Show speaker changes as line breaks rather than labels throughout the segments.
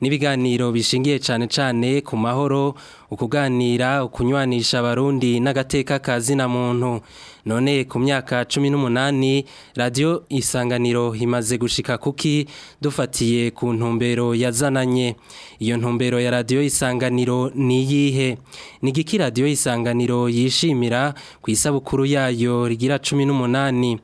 n'ibiganiro bishingiye cyane cyane ku mahoro ukuganira ukunywanisha abarundi n'agateka kazina muntu none ku myaka cumi n'umunani radiyo isanganiro imaze gushika kuki dufatiye ku ntumbero yazananye iyo ntumbero ya radiyo isanganiro ni iyihe ni giki radiyo yishimira ku isabukuru yayo rigira cumi n'umunani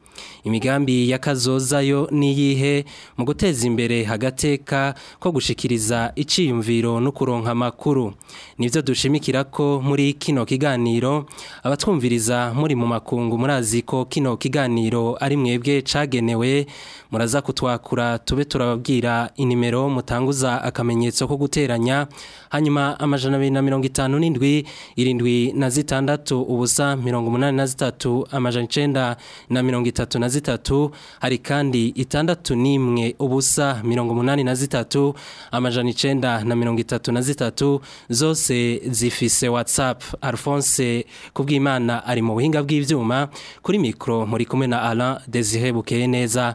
imigambi y'akazoza yo n'iyihe mu guteza imbere hagateka ko gushikiriza iciyumviro no kuronka amakuru nibyo dushimikira ko muri kino kiganiro abatwumviriza muri mu makungu muraziko kino kiganiro ari mwebwe cagenewe muraza kutwakura tube turababwira inimero mutanguza akamenyetso ko guteranya hanyuma amajana abiri na mirongo itanu n'indwi irindwi na zitandatu ubusa mirongo umunani na zitatu amajana icenda na mirongo itatu na zitatu hari kandi itandatu n'imwe ubusa mirongo umunani na zitatu amajana icenda na mirongo itatu na zitatu zose zifise whatsapp alphonse kubw'imana ari mu buhinga bw'ibyuma kuri mikoro muri kumwe na ara desire bukeye neza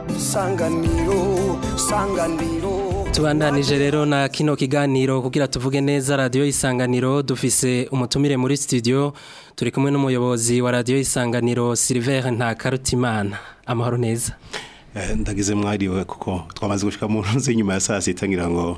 isanganiro isanganiro
tubandanije rero na kino kiganiro kugira tuvuge neza radiyo isanganiro dufise umutumire muri studio turi kumwe n'umuyobozi wa radiyo isanganiro Silver Ntakarutimana amahoro neza Eh,
ndagize mwariwe kuko twamaze gushyika mu nzu nyuma ya saa sita ngira ngo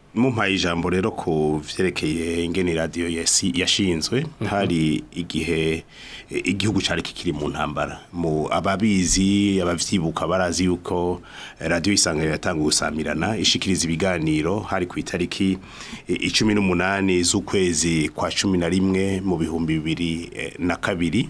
mumpaye ijambo rero ku byerekeye ingene radiyo yashinzwe mhm. hari igihe igihugu cyari kikiri mu ntambara mu ababizi abavyibuka barazi uko Radio isanganiro yatanga gusamirana ishikiriza ibiganiro hari ku itariki icumi n'umunani z'ukwezi kwa cumi na rimwe mu bihumbi bibiri e, na kabiri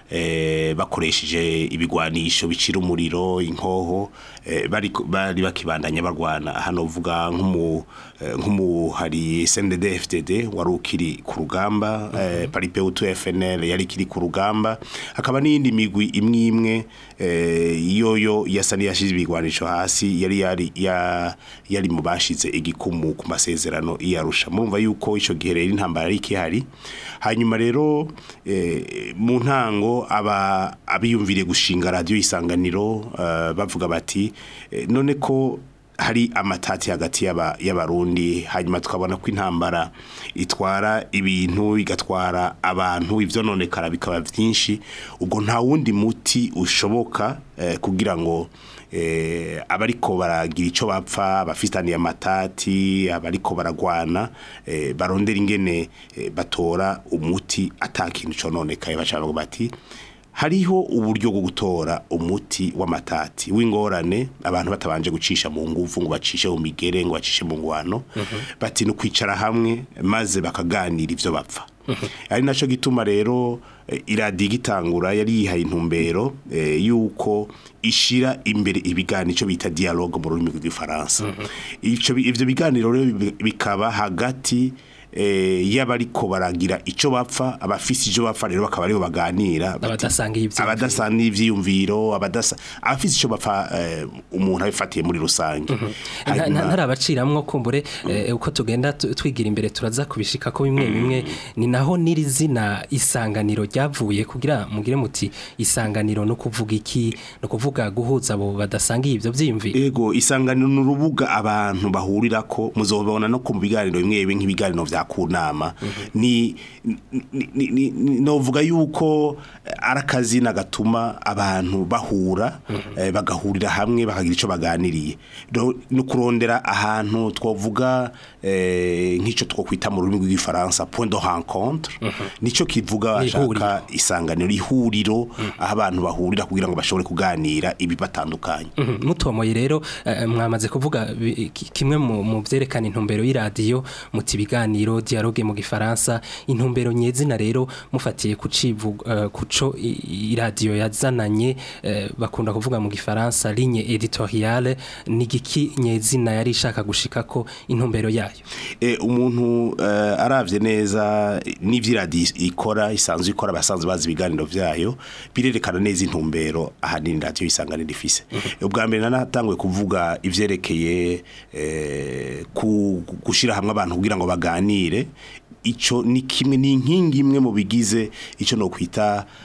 eh, bakoresheje ibigwanisho bicira umuriro inkoho eh, bari bakibandanya barwana hano nkumu nk'umuhari sndd wari ukiri ku rugamba mhm. paripe utu FNL yari ikiri ku rugamba hakaba n'iyindi migwi imwe imwe Eh, yoyo yasa n'iyashyize ibigwanisho hasi yari yari yari bashize igikumu ku masezerano iyarusha murumva yuko icyo gihe rero intambara yari ikihari hanyuma rero eh, mu ntango abiyumvire gushinga radiyo isanganiro eh, bavuga bati none ko hari amatati hagati y'abarundi hanyuma tukabona ko intambara itwara ibintu igatwara abantu ibyo nonekara bikaba byinshi ubwo nta wundi muti ushoboka eh, kugira ngo eh, abariko baragira icyo bapfa abafitaniye amatati abariko baragwana eh, barondera ingene batora umuti atakintu cyo nonekaye bacana bati hariho uburyo bwo gutora umuti w'amatati w'ingorane abantu batabanje gucisha mu ngufu ngo bacishe mu migere ngo bacishe mu ngwano mhm. bati ni ukwicara hamwe maze bakaganira ibyo bapfa mhm. ari nacyo gituma rero eh, iradiyo igitangura yari yihaye intumbero eh, y'uko ishyira imbere ibiganiro icyo bita dialogue mu rurimi rw'igifaransa mhm. ibyo biganiro rero bikaba hagati iyo eh, bariko baragira icyo bapfa abafise icyo bapfa rero bakaba aribo baganira
abadasangiye
ibyiyumviro abafise icyo bapfa eh, umuntu abifatiye muri rusange mhm.
ntari kumbure eh, mm. uko tugenda twigira imbere turaza kubishika ko bimwe mm. bimwe ni naho n'iri zina isanganiro ryavuye kugira mugire muti isanganiro no kuvuga iki no kuvuga guhuza abo badasangiye ibyo byiyumviro
yego isanganiro ni urubuga abantu bahurira ko muzobona no ku biganiro bimwe bimwe nk'ibiganiro bya bya kunama ni novuga yuko eh, arakazi akazi nagatuma abantu bahura mhm. eh, bagahurira hamwe bakagira icyo baganiriye no kurondera ahantu twavuga eh, nk'icyo kwita mu rurimi rw'igifaransa point de rencontre mhm. nicyo
kivuga
bashaka isanganiro ihuriro mhm. aho abantu bahurira kugira ngo bashobore kuganira ibi
batandukanye mutomoye rero mwamaze kuvuga kimwe mu byerekana intumbero y'iradiyo muti ibiganiro ngiro dialogue mu gifaransa intumbero nyezina rero mufatiye kucivu uh, eh, kuco iradio yazananye eh, bakunda kuvuga mu gifaransa ligne editoriale nigiki nyezina yari ishaka gushika ko intumbero yayo
e, umuntu uh, aravye neza n'ivyiradi ikora isanzwe ikora abasanzwe bazi ibiganiro vyayo birerekana neza intumbero ahanini radio isangane rifise mm ubwa mbere nanatanguye kuvuga ivyerekeye eh, gushira hamwe abantu kugira ngo bagani nire icyo ni kimwe ni inkingi imwe mu bigize icyo no kwita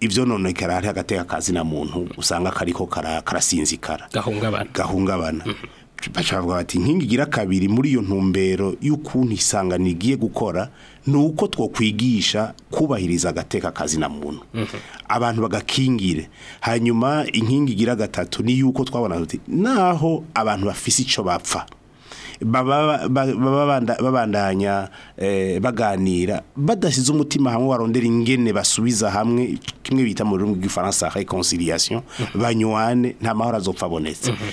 ibyo none karahari hagati y'akazi na muntu usanga kariko karasinzikara
gahungabana
mm-hmm. bavuga bati inkingi igira kabiri muri iyo ntumbero y'ukuntu isangano igiye gukora ni uko twakwigisha kubahiriza agateka akazi na muntu mm-hmm. abantu bagakingire hanyuma inkingi igira gatatu ni yuko twabona naho abantu bafise icyo bapfa babandanya eh, baganira badashyize umutima hamwe warondera ingene basubiza hamwe kimwe bita mu rurimi rw'ifaransa reconciliation mhm. banywane nta mahoro azopfa abonetse mhm.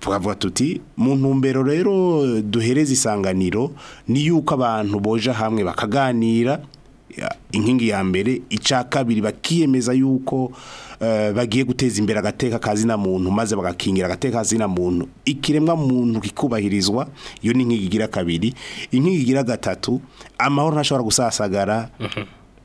twavuga tuti mu ntumbero rero duhereza isanganiro ni yuko abantu boja hamwe bakaganira inkingi ya mbere icya kabiri bakiyemeza yuko Eh, bagiye guteza imbere agateka kazina muntu maze bagakingira agateka kazina muntu ikiremwa muntu kikubahirizwa iyo ni nk'igigira kabiri inkingi gatatu amahoro ntashobora gusasagara mhm.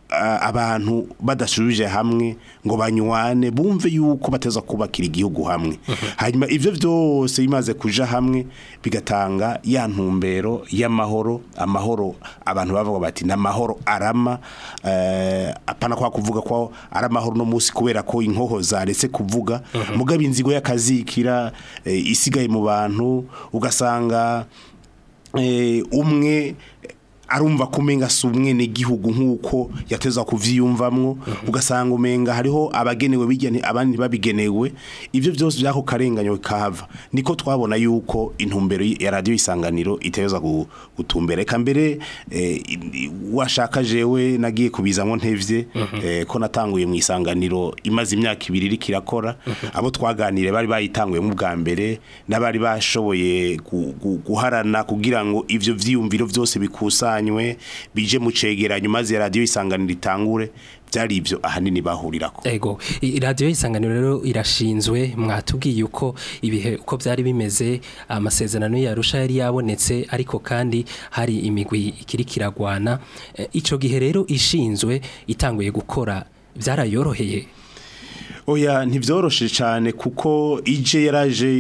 Eh, abantu badashubije hamwe ngo banywane bumve yuko bateza kubakira igihugu hamwe mhm. hanyuma ibyo byose imaze kuja hamwe bigatanga ya ntumbero y'amahoro amahoro abantu bavuga bati n'amahoro arama eh, apana kwa kuvuga ko ari amahoro no munsi kubera ko inkoho zaretse kuvuga mhm. mugabe inzigo y'akazikira eh, isigaye mu bantu ugasanga umwe arumva ko umenga si gihugu nk'uko yateza kuvyiyumvamwo mhm. ugasanga umenga hariho abagenewe bigene abandi babigenewe ibyo byose byako karenganyo kahava niko twabona yuko intumbero ya radio isanganiro iteza gutumbera eka mbere eh, washaka jewe nagiye kubizamwo ntevye mhm. eh, ko natanguye mu isanganiro imaze imyaka ibiri iri kirakora mhm. abo twaganire bari bayitanguye mu bwa mbere n'abari bashoboye guharana kugira ngo ivyo vyiyumviro byose bikusa batunganywe bije mu cegeranyo maze radiyo isanganiro itangure byari ibyo ahanini bahurirako
ego radiyo isanganiro rero irashinzwe mwatubwiye uko ibihe uko byari bimeze amasezerano yarusha yari yabonetse ariko kandi hari imigwi ikiri kiragwana e, icyo gihe rero ishinzwe itanguye gukora byarayoroheye
oya ntibyoroshe cyane kuko ije yaraje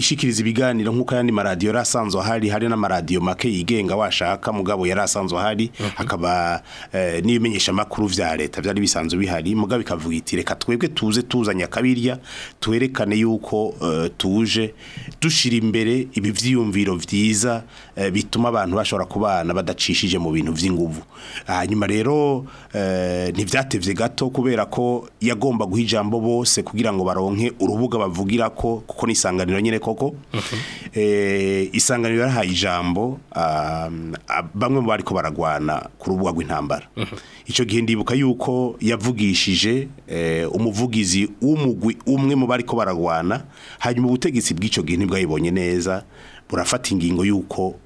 ishikiriza ibiganiro nk'uko yandi maradiyo yari hari ahari hari n'amaradiyo make yigenga washaka mugabo yari asanzwe ahari mhm. hakaba eh, n'ibimenyeshamakuru bya leta byari bisanzwe bihari mugabo ikavuga iti reka twebwe tuze tuzanye akabirya twerekane yuko eh, tuje dushira imbere ibi byiyumviro byiza eh, bituma abantu bashobora kubana badacishije mu bintu by'inguvu hanyuma rero ntibyatebye gato kubera ko yagomba bagomba guha ijambo bose kugira ngo baronke urubuga bavugira ko kuko ni isanganiro nyine koko eh, isanganiro yarahaye ijambo um, bamwe mu bariko baragwana ku rubuga rw'intambara icyo gihe ndibuka yuko yavugishije eh, umuvugizi w'umugwi umwe mu bari baragwana hanyuma ubutegetsi bw'icyo gihe ntibwayibonye neza burafata ingingo y'uko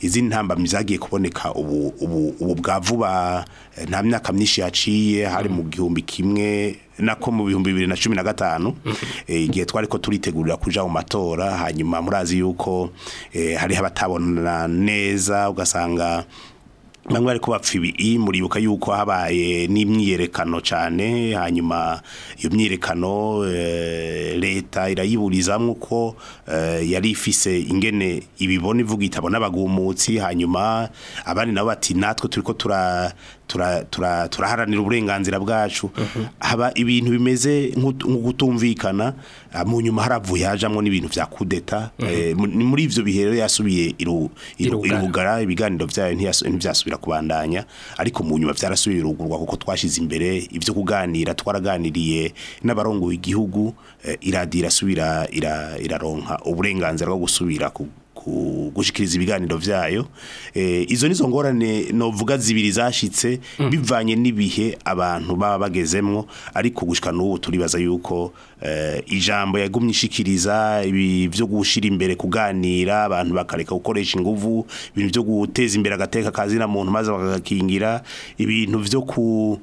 izindi ntambamyi zagiye kuboneka ubu bwa vuba eh, nta myaka myinshi yaciye hari mu gihumbi kimwe nako mu bihumbi bibiri na cumi na gatanu eh, igihe twari ko turitegurira kuja mu matora hanyuma murazi yuko eh, hariho abatabona neza ugasanga bamwe bari kubapfa ibi muribuka yuko habaye n'imyiyerekano cyane hanyuma iyo myiyerekano eh, leta irayiburizamo ko yari ifise ingene ibibona ivuga itabona abagumutsi hanyuma abandi nabo bati natwe turi ko tura turaharanira uburenganzira bwacu haba ibintu bimeze nk'ugutumvikana ah, mu nyuma haravuye hajamwo n'ibintu bya kudeta mhm. eh, ni muri ibyo bihe rero yasubiye
irugara
ibiganiro byayo ntibyasubira kubandanya ariko mu nyuma byarasubiye irugurwa kuko twashize imbere ibyo kuganira twaraganiriye n'abarongo igihugu eh, iradi irasubira iraronka uburenganzira bwo gusubira gushikiriza ibiganiro byayo eh, izo nizo ngorane novuga zibiri zashitse mm. bivanye n'ibihe abantu baba bagezemwo ariko gushika n'ubu turibaza yuko eh, ijambo yagumye ishikiriza ibi byo gushira imbere kuganira abantu bakareka gukoresha nguvu ibintu byo guteza imbere agateka kazina muntu maze bakakingira ibintu byo ku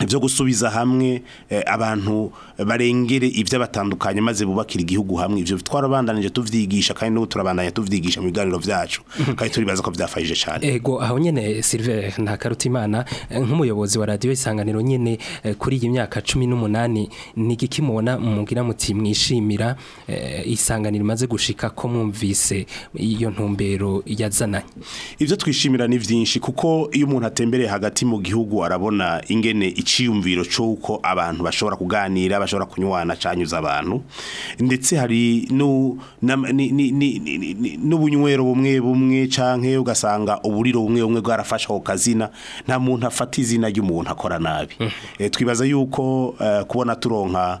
ibyo gusubiza hamwe eh, abantu barengere ibyo batandukanye maze bubakira igihugu hamwe ibyo twarabandanije tuvyigisha kandi n'ubu turabandanya tuvyigisha mu biganiro byacu mhm. kandi turibaza ko byafashije cyane
ego aho nyene Silver nta karuta imana eh, nk'umuyobozi wa radio isanganiro nyene eh, kuri iyi myaka 18 nigikimubona mugira muti mwishimira isanganiro maze gushika ko mwumvise iyo ntumbero yazananye
ibyo twishimira ni byinshi kuko iyo umuntu atembereye hagati mu gihugu arabona ingene icyiyumviro cy'uko abantu bashobora kuganira bashobora kunywana cyanyuza abantu ndetse hari n'ubunywero bumwe bumwe cyangwa ugasanga uburiro bumwe bumwe bwarafashe ako kazina nta muntu afata izina ry'umuntu akora nabi mm. eh, twibaza yuko eh, kubona turonka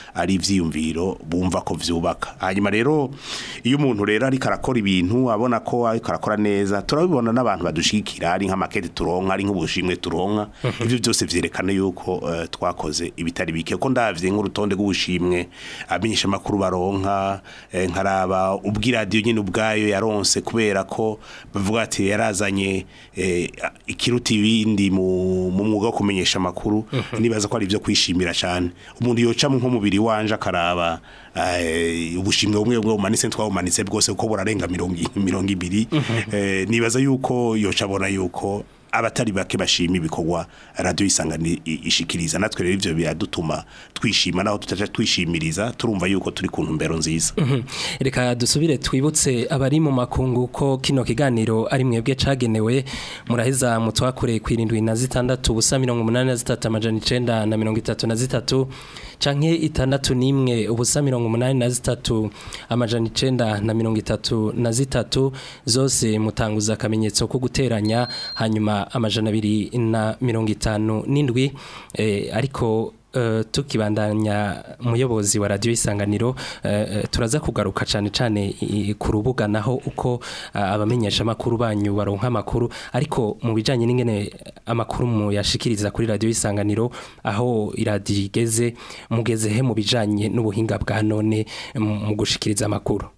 ari ibyiyumviro by'ishingiro bumva ko byubaka hanyuma rero iyo umuntu rero ariko arakora ibintu abona ko ariko arakora neza turabibona n'abantu badushikira ari nk'amakete turonka ari nk'ubushimwe turonka mhm. ibyo byose byerekana yuko eh, twakoze ibitari bike ko ndabye nk'urutonde rw'ubushimwe abamenyeshamakuru baronka eh, nkaraba ubw'iradiyo nyine ubwayo yaronse kubera ko bavuga ati yarazanye eh, ikiruta ibindi mu mwuga wo kumenyesha amakuru mhm. nibaza ko ari ibyo kwishimira cyane umuntu yoca nko mubiri wanje akaraba haba eh, ubushimwe bumwe bumwe bumanitse twabumanitse bwose kuko burarenga mirongo ibiri mhm. eh, nibaza yuko yocabona yuko abatari bake bashima ibikorwa radiyo isangane ishikiriza natwe rero ibyo biradutuma twishima naho tutaje twishimiriza turumva yuko turi ku ntumbero nziza mhm.
reka dusubire twibutse abari mu makungu ko kino kiganiro ari mwebwe cagenewe muraheza mutwakure ku irindwi na zitandatu ubusa mirongo umunani na zitatu amajana icenda na mirongo itatu na zitatu canke itandatu n'imwe ubusa mirongo umunani na zitatu amajana icenda na mirongo itatu na zitatu zose mutanguza akamenyetso ko guteranya hanyuma amajana abiri na mirongo itanu n'indwi eh, ariko Eh, tukibandanya umuyobozi wa radiyo isanganiro eh, eh, turaza kugaruka cyane cyane ku rubuga naho uko abamenyeshamakuru banyu baronka amakuru ariko mu bijyanye n'ingene amakuru muyashikiriza kuri radiyo isanganiro aho iradiyo igeze mugeze he mu bijyanye n'ubuhinga bwa none mu gushikiriza amakuru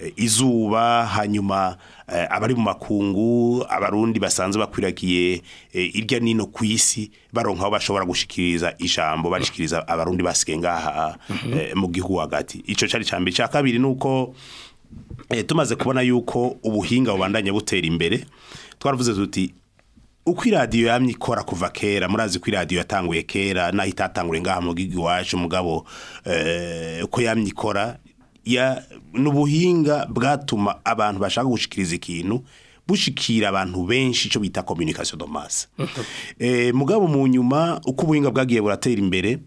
Eh, izuba hanyuma eh, abari mu makungu abarundi basanzwe bakwiragiye eh, irya n'ino ku isi baronka aho bashobora gushikiriza ijambo barishikiriza abarundi basigaye ngaha mhm. mu gihugu hagati icyo cyari cya mbere cya kabiri ni uko tumaze kubona yuko ubuhinga bubandanya butera imbere twaravuze tuti uko iradiyo yamye ikora kuva kera murazi ko iradiyo yatanguye kera naho itatangure ngaha mu gihugu iwacu mugabo uko yamye ikora ni ubuhinga bwatuma abantu bashaka gushikiriza ikintu bushikira abantu benshi icyo bita communication kominikasiyo domasi eh, mugabo mu nyuma uko ubuhinga bwagiye buratera imbere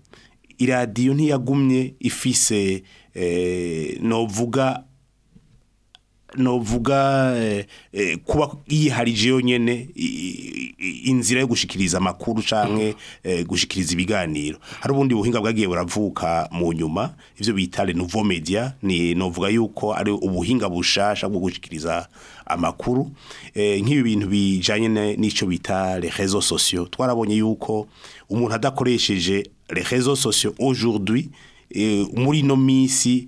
iradiyo ntiyagumye ifise eh, novuga novuga eh, eh, kuba yiharije yonyene inzira yo gushikiriza amakuru canke eh, gushikiriza ibiganiro hari ubundi buhinga bwagiye buravuka mu nyuma ivyo bitale nouveau media ni novuga yuko ari ubuhinga bushasha bwo gushikiriza amakuru nk'ibi bintu bijanye n'ico bita les réseaux sociaux twarabonye yuko umuntu adakoresheje les réseaux sociaux aujourd'hui muri no misi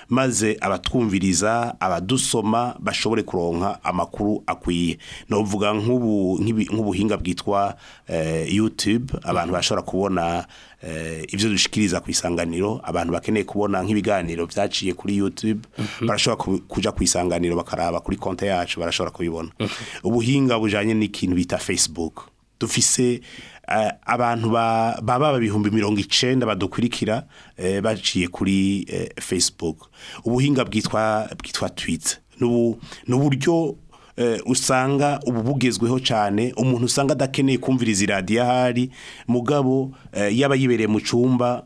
maze abatwumviriza abadusoma bashobore kuronka amakuru akwiye ni ukuvuga nk'ubuhinga bwitwa eh, yutube abantu bashobora kubona Eh, ibyo dushikiriza ku isanganiro abantu bakeneye kubona nk'ibiganiro byaciye kuri YouTube mhm. barashobora kuja ku isanganiro bakaraba kuri konte yacu barashobora kubibona mhm. ubuhinga bujanye n'ikintu bita Facebook dufise eh, abantu baba ibihumbi mirongo icenda badukurikira eh, baciye kuri Facebook ubuhinga bwitwa bwitwa Twitter n'uburyo Eh, usanga ubu bugezweho cyane umuntu usanga adakeneye kumviriza iradiyo ahari mugabo eh, yaba yibereye mu cyumba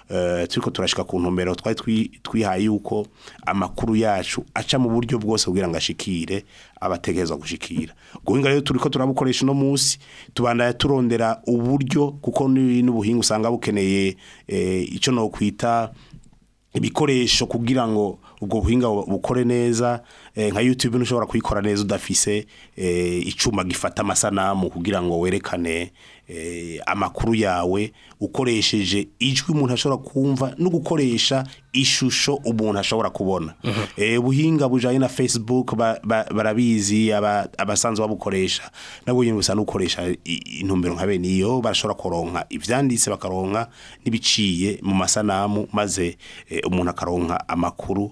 eh, turiko turashika ku ntumbero twari twihaye yuko amakuru yacu aca mu buryo bwose kugira ngo ashikire abategereza gushikira ubwo buhinga rero turi ko turabukoresha no munsi tubandanya turondera uburyo kuko n'ubuhinga usanga bukeneye eh, icyo no kwita ibikoresho kugira ngo ubwo buhinga bukore neza eh, nka YouTube ntushobora kuyikora neza udafise eh, icyuma gifata amasanamu kugira ngo werekane eh, amakuru yawe ukoresheje ijwi umuntu ashobora kumva no gukoresha ishusho umuntu ashobora kubona mhm. ubuhinga bujyanye na Facebook barabizi abasanzwe babukoresha nabwo nyine busa n'ukoresha intumbero nka bene iyo barashobora koronka ibyanditse bakaronka n'ibiciye mu masanamu maze umuntu akaronka amakuru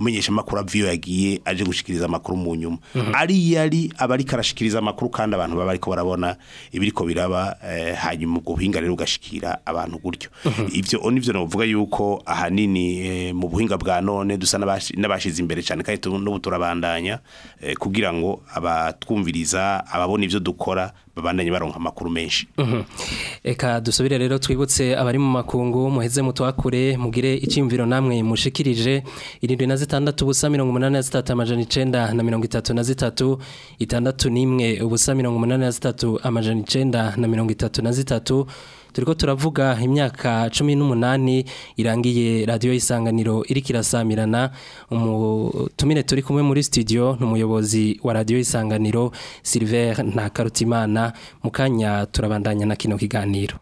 umenyesha amakuru aviyo yagiye aje gushikiriza amakuru mu nyuma mhm. ari yari abari karashikiriza amakuru kandi abantu baba ariko barabona ibiriko biraba eh, hanyuma ubwo buhinga rero ugashikira abantu gutyo mhm. ibyo nivyo navuga yuko ahanini eh, mu buhinga bwa none dusa n'abashize imbere cyane kandi n'ubu turabandanya eh, kugira ngo abatwumviriza ababona ibyo dukora babandanye baronka amakuru menshi
reka mhm. dusubire rero twibutse abari mu makungu muheze mutwakure mugire icyumviro namwe mushikirije irindwi na zitandatu ubusa mirongo umunani na zitatu amajana icenda na mirongo itatu na zitatu itandatu n'imwe ubusa mirongo umunani na zitatu amajana icenda na mirongo itatu na zitatu turiko turavuga imyaka cumi n'umunani irangiye radiyo isanganiro iri kirasamirana umutumire turi kumwe muri studio n’umuyobozi wa radiyo isanganiro silver ntakarutimana mu kanya turabandanya na kino kiganiro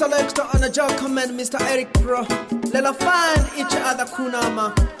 selector and a job comment, Mr. Eric Pro. Let us find each other kunama.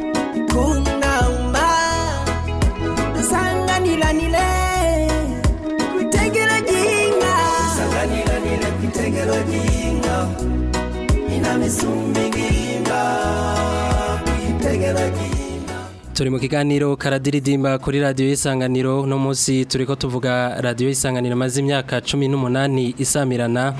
turi mu kiganiro karadiridimba kuri Radio y'isanganiro uno munsi turi ko tuvuga radiyo y'isanganiro maze imyaka cumi n'umunani isamirana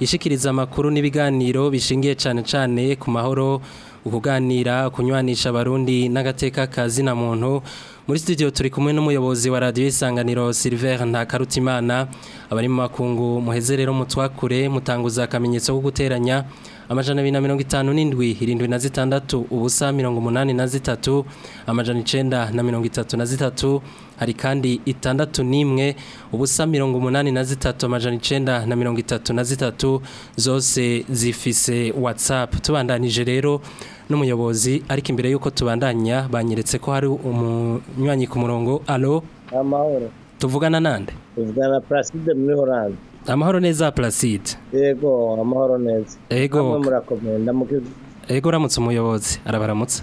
ishikiriza amakuru n'ibiganiro bishingiye cyane cyane ku mahoro ukuganira kunywanisha abarundi n'agateka kazina muntu muri studio turi kumwe n'umuyobozi wa Radio y'isanganiro silver ntakarutimana abari mu makungu muheze rero mutwakure mutanguza akamenyetso ko guteranya amajana abiri na mirongo itanu n'indwi irindwi na zitandatu ubusa mirongo umunani na zitatu amajana icenda na mirongo itatu na zitatu hari kandi itandatu n'imwe ubusa mirongo umunani na zitatu amajana icenda na mirongo itatu na zitatu zose zifise watsapu tubandanije rero n'umuyobozi ariko imbere y'uko tubandanya banyeretse ko hari umunywanyi ku murongo alo tuvugana nande
tuvugana na paraside muri oranje
amahoro neza placide
yego amahoro neza yego
yego uramutse umuyobozi arabaramutse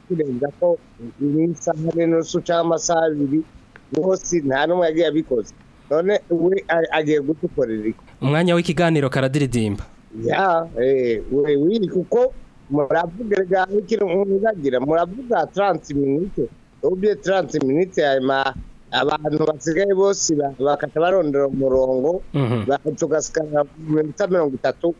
kurenza ko isaha n'inusu cyangwa amasaha abiri bose nta n'umwe yagiye abikoze none we agiye gutukorera iki
umwanya w'ikiganiro karadiridimba
ya eh, we wiri kuko muravuga rya mikino muravuga taransiminite ubye 30 minutes hanyuma abantu basigaye bose bakata barondera umurongo tugasikana minota mirongo itatu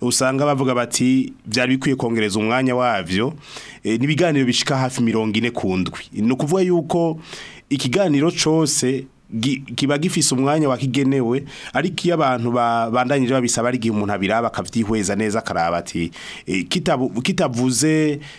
usanga bavuga bati byari bikwiye kongereza umwanya wabyo n'ibiganiro bishika hafi mirongo ine ku ndwi ni ukuvuga yuko ikiganiro cyose kiba gifise umwanya wakigenewe ariko iyo abantu babandanyije babisaba ari gihe umuntu abiraba akavyihweza neza akaraba ati eh, kitavuze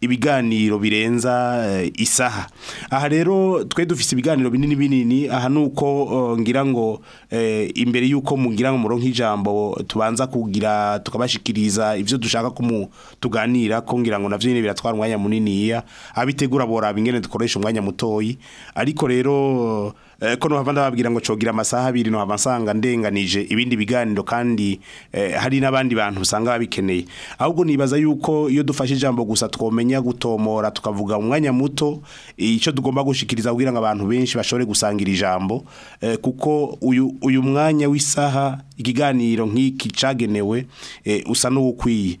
ibiganiro birenza eh, isaha aha rero twe dufite ibiganiro binini binini aha ni ngira ngo eh, imbere y'uko mugira ngo muronke ijambo tubanza kugira tukabashikiriza ibyo dushaka kumutuganira ko ngira ngo nabyo nyine biratwara umwanya muniniya abitegura bora ingene dukoresha umwanya mutoyi ariko rero Eh, ko n'abavanda bababwira ngo cogira amasaha abiri no nsanga ndenganije ibindi biganiro kandi eh, hari n'abandi bantu usanga babikeneye ahubwo nibaza yuko iyo dufashe ijambo gusa twomenya gutomora tukavuga umwanya muto icyo tugomba gushikiriza kugira ngo abantu benshi bashobore gusangira ijambo eh, kuko uyu uyu mwanya w'isaha ikiganiro nk'iki cagenewe usa n'uwukwiye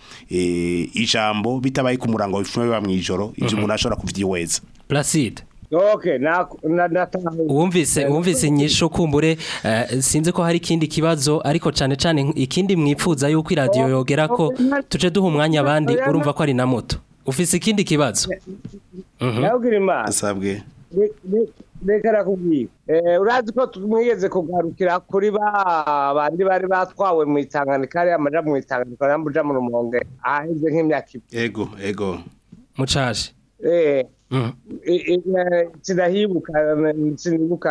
eh, ijambo bitabaye ku murango wifume ba mwijoro ijoro mhm. umuntu ashobora kuvyihweza
Placide wumvise wumvise nyinshi ukumbure eh, sinzi ko hari kindi kibazo ariko cyane cyane ikindi mwipfuza yuko iradiyo oh, yogera ko oh, oh, tuje duha umwanya abandi urumva ko ari na moto ufise ikindi kibazo
eh, mhm.
asabwe
reka rakubwira eh, urazi ko mwigeze kugarukira kuri ba bandi bari batwawe mu itanganika ariya amaja mu itanganika ariya amaja mu rumonge ahaheze nk'imyaka
ego ego
mucaje
eee kirahibuka sinibuka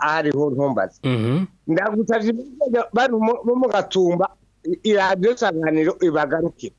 ahariho ntumbaze ndagusabye bari mu gatumba iradiyo nsanganiro ibagarukira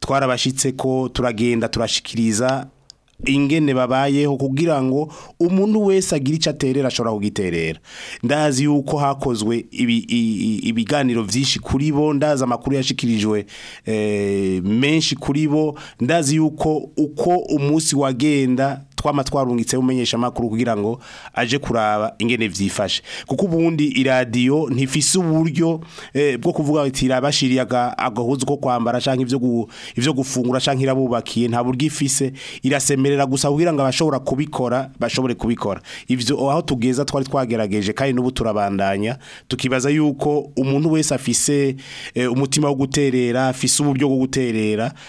twarabashitse ko turagenda turashikiriza ingene babayeho kugira ngo umuntu wese agire icyo aterera ashobora kugiterera ndazi yuko hakozwe ibiganiro byinshi kuri bo ndazi amakuru yashikirijwe eh, menshi kuri bo ndazi yuko uko umunsi wagenda twama twarungitse umenyesha makuru kugira ngo aje kuraba ingene vyifashe kuko ubundi iradiyo ntifise uburyo eh, bwo kuvuga ati irabashiriye agahuzu ko kwambara canke ivyo ivyo gufungura canke irabubakiye nta buryo ifise irasemerera gusa kugira ngo abashobora kubikora bashobore kubikora ivyo aho tugeza twari twagerageje kandi n'ubu turabandanya tukibaza yuko umuntu wese afise eh, umutima wo guterera afise uburyo bwo guterera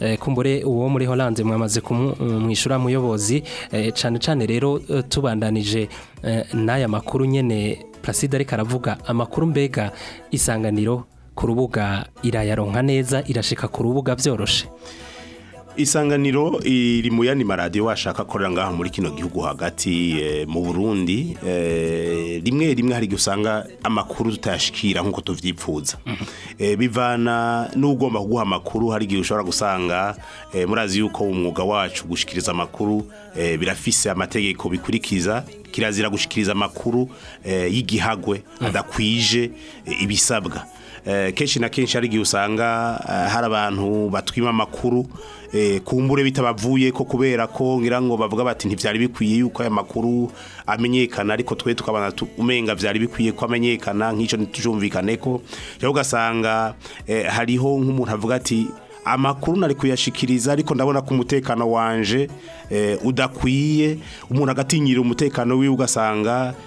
eh, kumbure uwo muri Hollande mwamaze kumwishura mm, muyobozi eh, cane rero eh, tubandanije eh, n'aya makuru nyene Placide ariko aravuga amakuru mbega isanganiro ku rubuga irayaronka neza irashika ku rubuga byoroshe
isanganiro iri mu yandi maradiyo washaka akorera ngaha muri kino gihugu hagati eh, mu burundi eh, rimwe rimwe hari igihe usanga amakuru tutayashikira nk'uko tubyipfuza mhm. eh, bivana n'ugomba kuguha amakuru hari igihe ushobora gusanga murazi yuko umwuga wacu gushikiriza amakuru birafise amategeko bikurikiza kirazira gushyikiriza amakuru y'igihagwe mhm. adakwije ibisabwa Eh, kenshi na kenshi hari igihe usanga eh, hari abantu batwima amakuru eh, kumbure bitabavuye ko kubera ko ngira ngo bavuga bati ntibyari bikwiye yuko aya makuru amenyekana ariko twe tukabana umenga byari bikwiye ko amenyekana nk'icyo ntitujumvikane ko rero ugasanga hariho nk'umuntu avuga ati amakuru nari kuyashikiriza ariko ndabona ko umutekano wanje udakwiye umuntu agatinyira umutekano wiwe ugasanga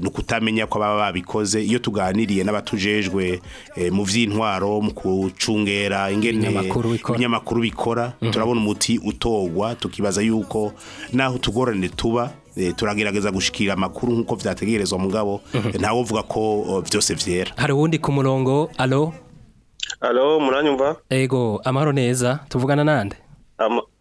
ni ukutamenya ko baba babikoze iyo tuganiriye n'abatujejwe mu by'intwaro umutwaro mu gucungera
ibinyamakuru bikora
mm. turabona umuti utogwa tukibaza yuko naho utugorane tuba eh, turagerageza gushikira amakuru nk'uko byategerezwa mugabo mm-hmm. ntawe uvuga ko byose oh, byera
hari uwundi ku murongo alo
alo muranyumva
ego amahoro neza tuvugana nande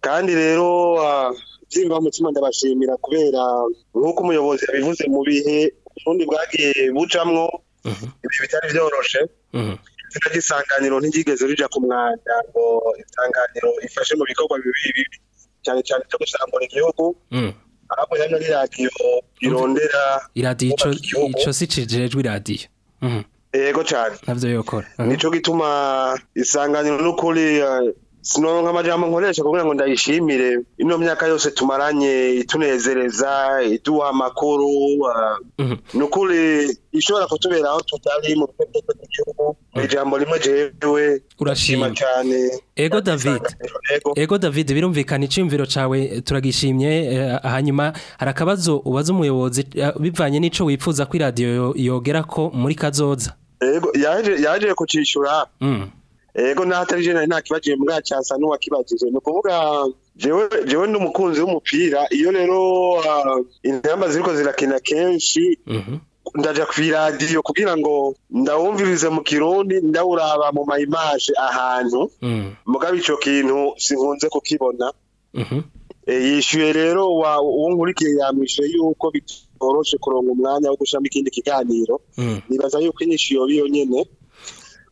kandi rero ah, byimba umutima ndabashimira kubera nk'uko umuyobozi yabivuze mu bihe ubundi bwagiye bucamwo mm-hmm. ibintu bitari byoroshe izina ry'isanganiro ntiryigeze rija ku mwanda ngo isanganiro ifashe mu bikorwa bibiri bibi cyane cyane cyo gusambura igihugu mm. ahubwo rero ni radiyo irondera
iradiyo ico si cijejwe iradiyo mm-hmm.
yego cyane
navyo yokora mm-hmm.
nico gituma isanganiro n'ukuri eh, sinoronka amajambo nkoresha kugira ngo ndayishimire ino myaka yose tumaranye itunezereza iduha amakuru uh, mhm. nukuri ishobora kutubera aho tutari mu rwego rw'igihugu mhm. ijambo rimwe jewe
urashima
cyane
ego david ego david birumvikana iciyumviro cawe eh, turagishimye eh, hanyuma hari akabazo ubaza umuyobozi eh, bivanye n'ico wifuza ko iradiyo yogera ko muri kazoza
yaje yaje
Eh,
ego n'ahatari nari nakibagiye mbwacyansa n'uwakibagije ni ukuvuga jewe n'umukunzi w'umupira iyo rero ah, intamba ziriko zirakina kenshi mhm. ndaja ku iradiyo kugira ngo ndawumvirize mu kirundi ndawuraba mu mayimaje ahantu
mm.
mugabo icyo kintu sinkunze kukibona
mhm.
eh, yishyuye rero uwo nkurikiye yamwishyuye yuko bitoroshe kuronga umwanya wo gushiramo ikindi kiganiro
mm.
nibaza yuko inyishu yoba iyo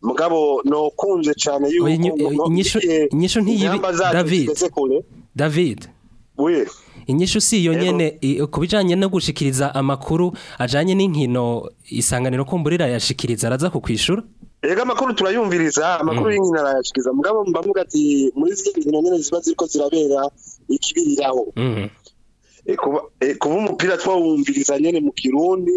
mugabo nokunze cyane yuko
inyishu ntiyibi David David
we
inyishu si iyo nyene ku no gushikiriza amakuru ajanye n'inkino isanganiro kumburira yashikiriza araza kukwishura
Ega makuru turayumviriza amakuru mm. y'inkino arayashikiriza mugabo mbavuga ati muri zikino nyene ziba ziriko zirabera ikibiriraho
mm-hmm.
e, e, kuba umupira twawumviriza nyene mu Kirundi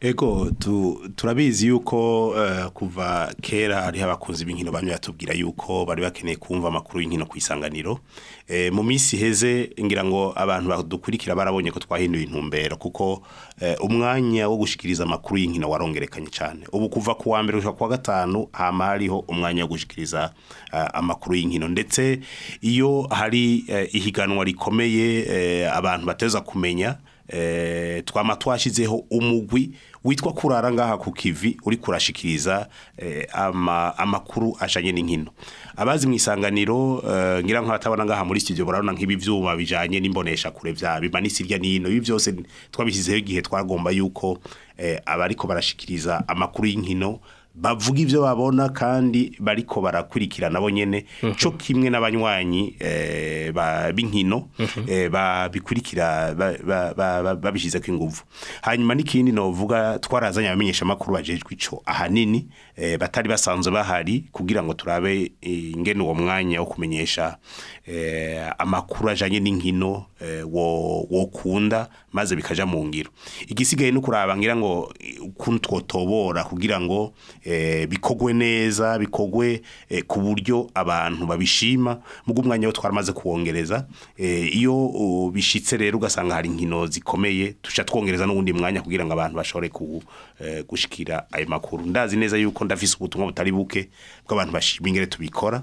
ego
turabizi yuko eh, kuva kera hariho abakunzi b'inkino bamwe batubwira yuko bari bakeneye kumva amakuru y'inkino ku isanganiro eh, mu minsi iheze ngira ngo abantu badukurikira barabonye ko twahinduye intumbero kuko eh, umwanya wo gushyikiriza amakuru y'inkino warongerekanye cyane ubu kuva ku wa mbere ku wa gatanu hama hariho umwanya wo gushyikiriza amakuru y'inkino ndetse iyo hari ihiganwa rikomeye abantu bateza kumenya twama twashyizeho umugwi witwa kurara ngaha ku kivi uri kurashikiriza eh, amakuru ajanye n'inkino abazi mu isanganiro eh, ngira nk'abatabona ngaha muri studio barabona nk'ibi vyuma bijanye n'imbonesha kure bya bimanitse irya nino ibi byose twabishyizeho igihe twagomba yuko eh, abariko barashikiriza amakuru y'inkino bavuga ibyo babona kandi bariko barakurikirana nabo nyene mhm. cyo kimwe n'abanywanyi eh, b'inkino mhm. eh, babikurikira babishize ko inguvu hanyuma n'ikindi navuga twarazanye abamenyesha bajejwe ico ahanini eh, batari basanzwe bahari kugira ngo turabe ingene uwo mwanya wo kumenyesha amakuru ajanye n'inkino wo maze bikaja mu ngiro igisigaye no kuraba ngira ngo ukuntu twotobora kugira ngo Eh, bikogwe neza bikogwe eh, ku buryo abantu babishima mu umwanya wo twaramaze kuwongereza eh, iyo bishitse rero ugasanga hari inkino zikomeye tuca twongereza n'ubundi mwanya kugira ngo abantu bashobore gushikira ayo makuru ndazi neza yuko ndafise ubutumwa butari buke bw'abantu bashima ingere tubikora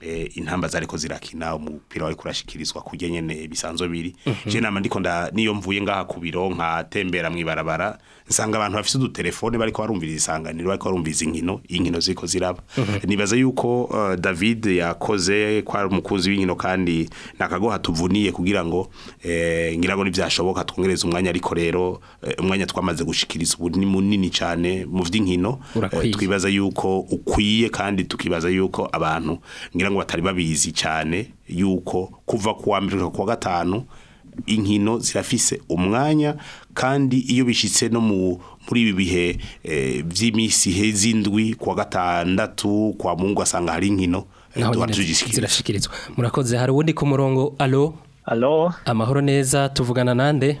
eh, intamba zariko zirakina umupira wari kurashikirizwa kujya nyene bisanzo biri
mhm.
je nama ndiko niyo mvuye ngaha biro nka tembera ibarabara, nsanga abantu bafite udutelefone bari kubarumviriza isanganiro bari kubarumviriza inkino inkino ziko ziraba
mhm.
nibaza yuko eh, david yakoze kwa ari umukunzi w'inkino kandi nakagoha tuvuniye kugira ngo eh, ngira ngo ntibyashoboka twongereze umwanya ariko rero eh, umwanya twamaze gushikiriza ubu ni munini cyane mu by'inkino twibaza yuko ukwiye kandi tukibaza yuko abantu ngira ngo batari babizi cyane yuko kuva kuwa mbere kuwa gatanu inkino zirafise umwanya kandi iyo bishyitse no mu muri ibi bihe by'iminsi eh, hezindwi kwa gatandatu kwa mungu asanga hari inkino eh,
zirashikirizwa murakoze hari uwundi ku murongo alo
alo
amahoro neza tuvugana nande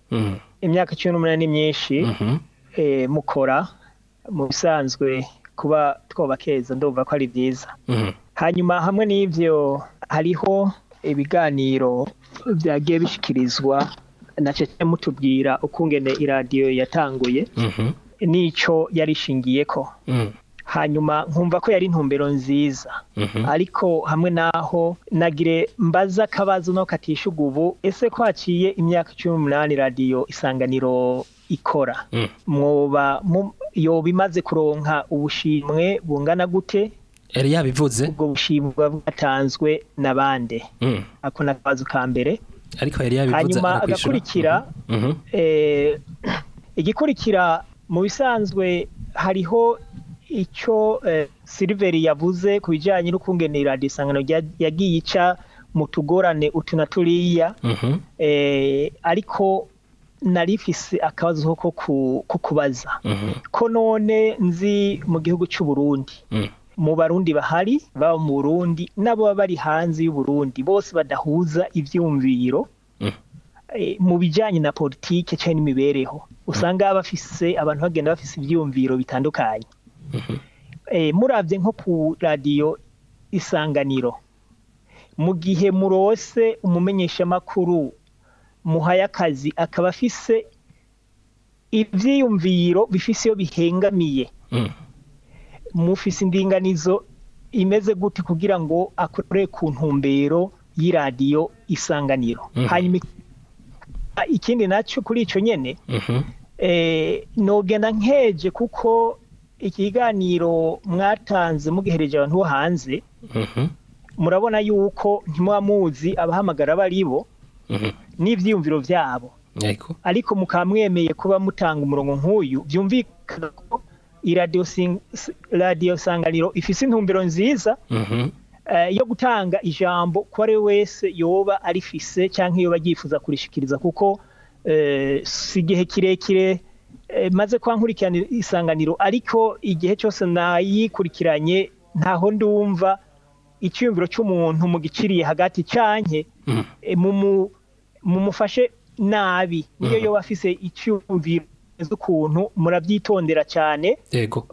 mhm.
imyaka cumi n'umunani myinshi
mhm.
eh, mukora mu bisanzwe kuba twubakeza ndumva ko ari byiza hanyuma hamwe n'ibyo hariho ibiganiro byagiye bishyikirizwa nacece mutubwira ukungene iradiyo yatanguye
mhm.
n'icyo yarishingiye ko
mhm.
hanyuma nkumva ko yari intumbero nziza
mhm.
ariko hamwe n'aho nagire mbaza akabazo no katishuga ubu ese ko haciye imyaka cumi n'umunani radiyo isanganiro ikora mwoba yo imaze kuronka ubushimwe bungana gute
yari yabivuze
ubwo bushimwa bwatanzwe na bande ako ni ka mbere
ariko yari yabivuze
hanyuma agakurikira
mhm.
eh, igikurikira mu bisanzwe hariho icyo eh, siliveri yavuze ku bijyanye n'ukungene radiyo isangano yagiye ica mu tugorane utu turiya
mhm.
eh, ariko narifise akabazo ko kukubaza
mhm.
ko none nzi mu gihugu cy'u Burundi
mm.
mu barundi bahari baba mu burundi baba bari hanze y'uburundi bose badahuza ibyumviro
mm.
eh, mu bijyanye na politiki cyangwa n'imibereho usanga mm. bafise abantu bagenda bafise ibyumviro bitandukanye mm-hmm. eh, murabye nko ku radiyo isanganiro mu gihe murose umumenyeshamakuru muhaye akazi akaba afise ibyiyumviro bifise iyo bihengamiye
mm.
mufise indinganizo imeze gute kugira ngo akore ku ntumbero y'iradiyo isanganiro
mhm.
hanyuma ikindi nacyo kuri icyo nyine
mhm.
eh, nogenda nkeje kuko ikiganiro mwatanze mugihereje abantu bo hanze
mhm.
murabona yuko ntimuba muzi abahamagara baribo n'ibyiyumviro
byabo
ariko mukaba kuba mutanga umurongo nk'uyu byumvikana ko iradiyo sanganiro ifite intumbero nziza
mhm.
eh, yo gutanga ijambo ko ari wese yoba arifise cyangwa iyo yifuza kurishikiriza kuko eh, si igihe kirekire eh, maze kwankurikirana isanganiro ariko igihe cyose nayikurikiranye ntaho ndumva icyiyumviro cy'umuntu mu giciriye hagati cyane mumufashe mhm. nabi niyo
mhm.
yoba afise icyumviro z'ukuntu murabyitondera cyane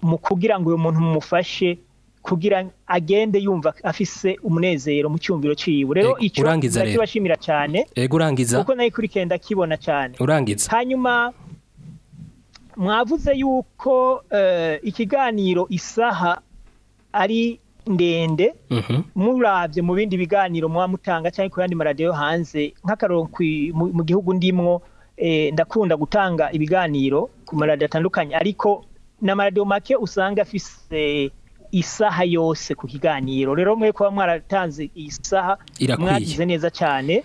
mu kugira ngo uyu muntu mumufashe kugira agende yumva afise umunezero mu cyumviro ciwe rero icyo ndakibashimira cyane
ego urangiza
kuko nayo kuri kenda
kibona cyane
hanyuma mwavuze yuko eh, ikiganiro isaha ari ndende
mhm.
murabye mu bindi biganiro mwamutanga cyangwa ku yandi maradiyo hanze nk'akaroro mu gihugu ndimwo Eh, ndakunda gutanga ibiganiro ku maradiyo atandukanye ariko n'amaradiyo make usanga afise eh, isaha yose ku kiganiro rero mwe kuba mwaratanze iyi saha mwagize neza cyane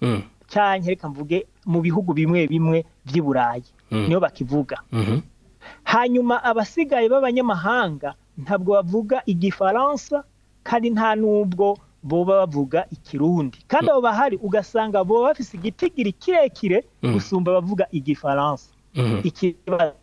mm. cyane reka mvuge mu bihugu bimwe bimwe by'i burayi
mm.
niyo bakivuga
mhm.
hanyuma abasigaye b'abanyamahanga ntabwo bavuga igifaransa kandi nta n'ubwo boba bavuga ikirundi kandi mm. abo bahari ugasanga boba bafise igitigiri kirekire gusumba abavuga igifaransa ikibazo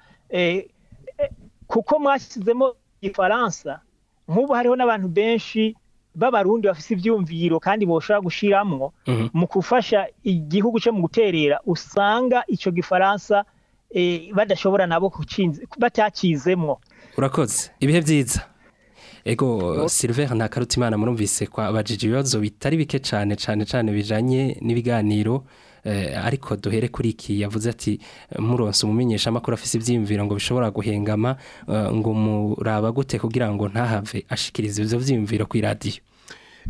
eh kuko mwashyizemo igifaransa nk'ubu hariho n'abantu benshi b'abarundi bafite ibyumviro kandi boshobora gushiramwo
mhm.
mu gufasha igihugu cyo mu guterera usanga icyo gifaransa eh, badashobora nabo batacizemwo
urakoze ibihe byiza ego Silver nta karutimana murumvise kwa bajije ibibazo bitari bike cyane cyane cyane bijanye n'ibiganiro Eh, ariko duhere kuri iki yavuze ati muronse umumenyeshamakuru afise ibyiyumviro ngo bishobora guhengama eh, ngo muraba gute kugira ngo ntahave ashikirize ibyo byiyumviro ku iradiyo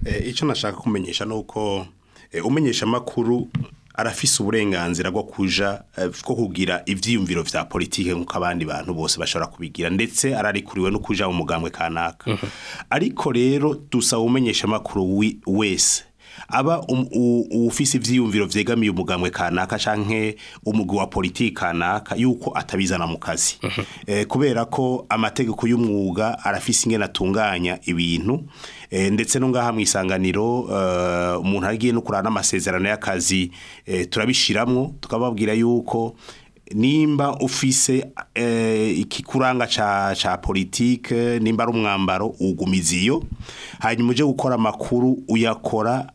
eh, icyo nashaka kumenyesha ni uko umenyeshamakuru arafise uburenganzira bwo kuja bwo kugira ivyiyumviro vya politike nkuko abandi bantu bose bashobora kubigira ndetse ararikuriwe no kuja mu mugambwe kanaka mhm. ariko rero dusaba umenyeshamakuru makuru wese aba ufisi um, ivyiyumviro vyegamiye umugamwe kanaka canke umugwi wa politiki kanaka yuko atabizana mu kazi mhm. eh, kubera ko amategeko y'umwuga arafisi ingene atunganya ibintu eh, ndetse no ngaha mu isanganiro eh, umuntu agiye no kurana amasezerano y'akazi turabishiramwo tukababwira yuko nimba ufise ikikuranga cha ca politike nimba ari umwambaro ugumiziyo hanyuma uje gukora amakuru uyakora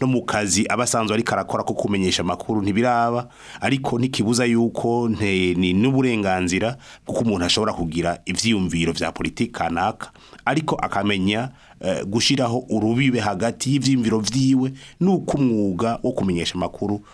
no mu kazi aba asanzwe ariko arakora ko kumenyesha amakuru ntibira yaba ariko n’ikibuza yuko ni n'uburenganzira kuko umuntu ashobora kugira ibyiyumviro bya politiki kanaka ariko akamenya eh, gushyiraho urubibe hagati y'ibyiyumviro byiwe n'uko umwuga wo kumenyesha amakuru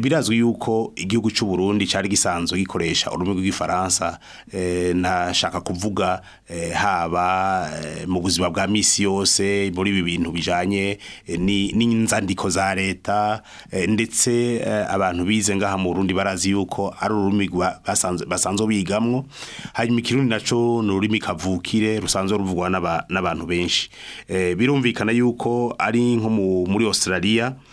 birazwi yuko igihugu cy'u Burundi cyari gisanzwe gikoresha ururimi rw'igifaransa ntashaka kuvuga haba mu buzima bwa misi yose muri ibi bintu bijyanye n'inzandiko za leta ndetse abantu bize ngaha mu Burundi barazi yuko ari ururimi basanzwe basanzwe bigamwo hanyuma ikirundi naco ni ururimi kavukire rusanzwe ruvugwa n'abantu benshi eh, birumvikana yuko ari nko muri Australia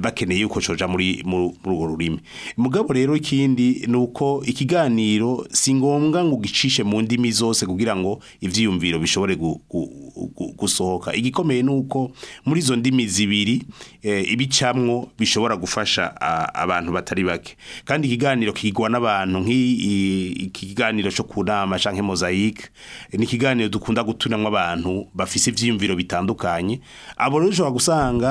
bakeneye yuko coja muri urwo rurimi mugabo rero ikindi ni uko ikiganiro si ngombwa ngo ugicishe mu ndimi zose kugira ngo ibyiyumviro bishobore gusohoka igikomeye ni uko muri izo ndimi zibiri eh, ibicamwo bishobora gufasha abantu batari bake kandi ikiganiro kigwa n'abantu nk'iki kiganiro cyo ku nama cyangwa mozayike ni ikiganiro dukunda gutunamo abantu bafise ibyiyumviro bitandukanye abo rero ushobora gusanga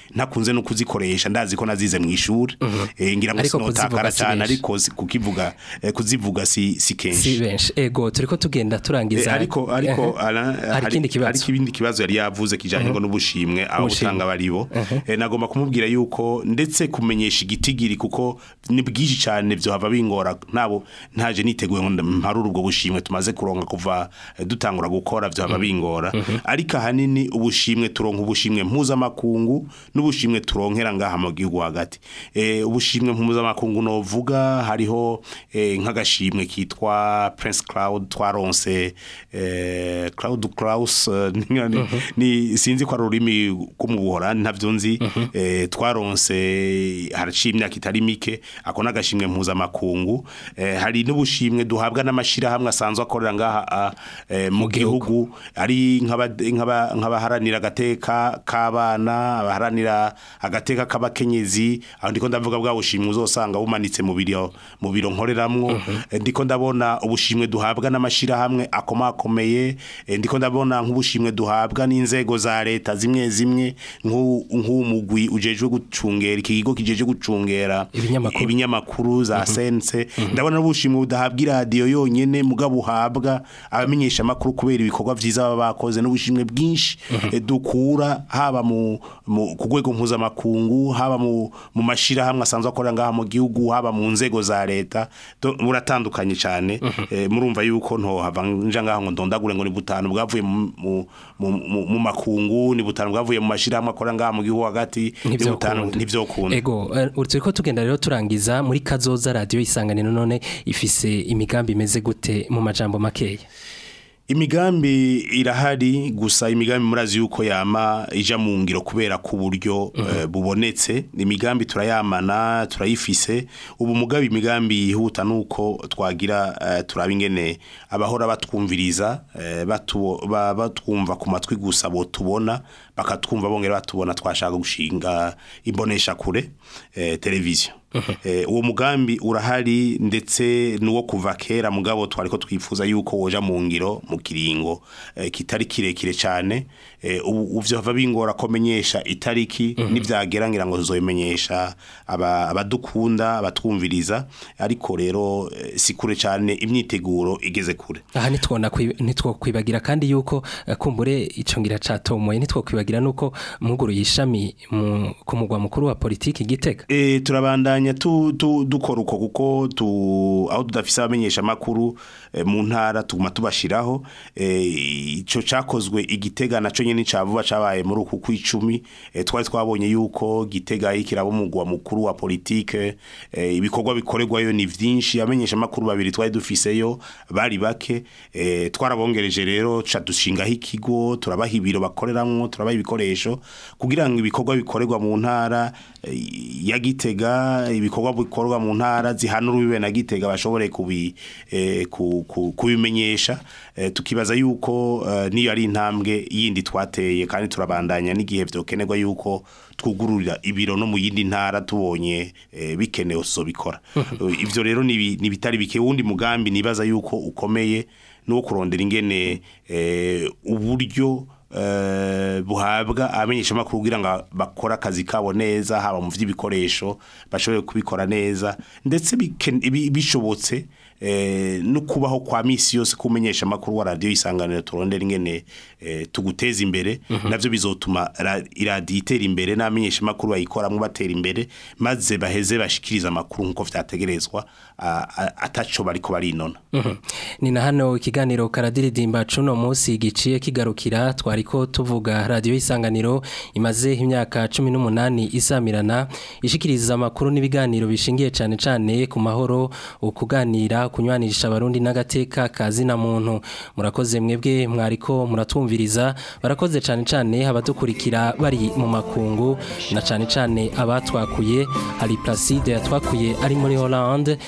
ntakunze no kuzikoresha ndazi ko nazize mu ishuri ngira ngo sinotakara cyane ariko kukivuga kuzivuga si si kenshi si
benshi ego turiko tugenda turangiza
eh, ariko ariko
eh, hari ikindi kibazo
yari yavuze kijanye mhm. ngo n'ubushimwe
abo
gutanga baribo mhm. eh, nagomba kumubwira yuko ndetse kumenyesha igitigiri kuko ni bwiji cyane byo hava bingora nabo ntaje niteguye mparura urubwo bushimwe tumaze kuronka kuva dutangura gukora byo hava mhm. bingora ariko ahanini ubushimwe turonka ubushimwe mpuzamakungu n'ubushimwe turonkera ngaha mu gihugu hagati ubushimwe mpuzamakungu novuga hariho nk'agashimwe kitwa Prince Cloud twaronse eh, Cloud Klaus eh, mhm. ni sinzi ko ari ururimi rwo mu Buholandi ntabyo nzi mhm. eh, twaronse haraciye imyaka itari mike ako n'agashimwe mpuzamakungu hari n'ubushimwe duhabwa n'amashyirahamwe asanzwe akorera ngaha mu gihugu ari nk'abaharanira agateka k'abana abaharanira agateka k'abakenyezi aho ndiko ndavuga bwa bushimwe uzosanga bumanitse mu biro nkoreramwo Eh, ndiko ndabona ubushimwe duhabwa n'amashyirahamwe akomakomeye eh, ndiko ndabona nk'ubushimwe duhabwa n'inzego za leta zimwe zimwe nk'umugwi ujejwe gucungera iki kigo kijeje gucungera
ibinyamakuru
za mhm. sense mhm. ndabona n'ubushimwe budahabwa iradiyo yonyine mugabo uhabwa abamenyesha kubera ibikorwa byiza baba bakoze n'ubushimwe bwinshi mhm. eh, dukura haba mu ku rwego mpuzamakungu haba mu mashyirahamwe asanzwe akorera ngaha mu gihugu haba mu nzego za leta buratandukanye cyane mhm. eh, murumva yuko ntohavanja ngaho ngo ndondagure ngo ni butanu bwavuye mu makungu ni butanu bwavuye mu mashyirahamwe akora ngaha mu gihugu hagati ntibyokunda
ego eh, uretse ko tugenda rero turangiza muri kazoza radiyo isanganiro none ifise imigambi imeze gute mu majambo makeya
imigambi irahari gusa imigambi murazi yuko yama ija mu ngiro kubera ku buryo mhm. eh, bubonetse imigambi turayamana turayifise ubu mugabe imigambi yihuta nuko twagira eh, turaba ingene abahora batwumviriza eh, batwumva ku matwi gusa bo tubona bakatwumva bongera batubona twashaka gushinga imbonesha kure televiziyo Eh, uwo mugambi urahari ndetse n'uwo kuva kera mugabo twari ko twifuza yuko woja mu ngiro mu kiringo eh, kitari kirekire cyane ubu eh, byava bingora ko menyesha itariki mhm. n'ibyagerangira ngo tuzobimenyesha abadukunda abatwumviriza ariko rero eh, si kure cyane imyiteguro igeze kure
aha ntitwakwibagira kandi yuko eh, kumbure icyo ngira cyatomoye ntitwakwibagira nuko muguru y'ishami ku mugwa mukuru wa politiki gitega
turabandanya dukora uko kuko aho tudafise abamenyesha amakuru Eh, mu ntara tuguma tubashyiraho eh, icyo cyakozwe igitega nacyo nyine cya vuba cyabaye muri uku kw'icumi eh, twari twabonye yuko gitega ikiraba umugwa mukuru wa politike ibikorwa bikorerwayo ni byinshi yamenyesha babiri twari dufiseyo bari bake twarabongereje rero dushingaho ikigo turabaha ibiro bakoreramo turabaha ibikoresho kugira ngo ibikorwa bikorerwa mu ntara ya gitega ibikorwa bikorwa mu ntara zihanura ibibe na gitega bashobore kubi kubimenyesha eh, tukibaza yuko eh, niyo ari intambwe yindi twateye kandi turabandanya n'igihe byokenerwa yuko twugururira ibiro no mu yindi ntara tubonye eh, bikenewe so bikora ibyo rero ni bitari bike wundi mugambi nibaza yuko ukomeye no kurondera ingene uburyo buhabwa abamenyeshamakuru kugira ngo bakore akazi kabo neza haba mu by'ibikoresho bashobore kubikora neza ndetse bishobotse Eh, no kubaho kwa minsi yose kumenyesha amakuru wa radiyo isanganiro turondera ingene eh, tuguteza imbere
mhm.
nabyo bizotuma iradiyo itera imbere n'amenyesha amakuru bayikoramo batera imbere maze baheze bashikiriza amakuru nk'uko byategerezwa ataco bariko barinona
mhm. ni na hano ikiganiro karadiridimba cuno munsi giciye kigarukira twariko tuvuga radiyo isanganiro imaze imyaka cumi n'umunani isamirana ishikiriza amakuru n'ibiganiro bishingiye cyane cyane ku mahoro ukuganira kunywanisha abarundi n'agateka kazina muntu murakoze mwebwe mwariko muratumviriza barakoze cyane cyane abadukurikira bari mu makungu na cyane cyane abatwakuye hari Placide yatwakuye ari muri
Holland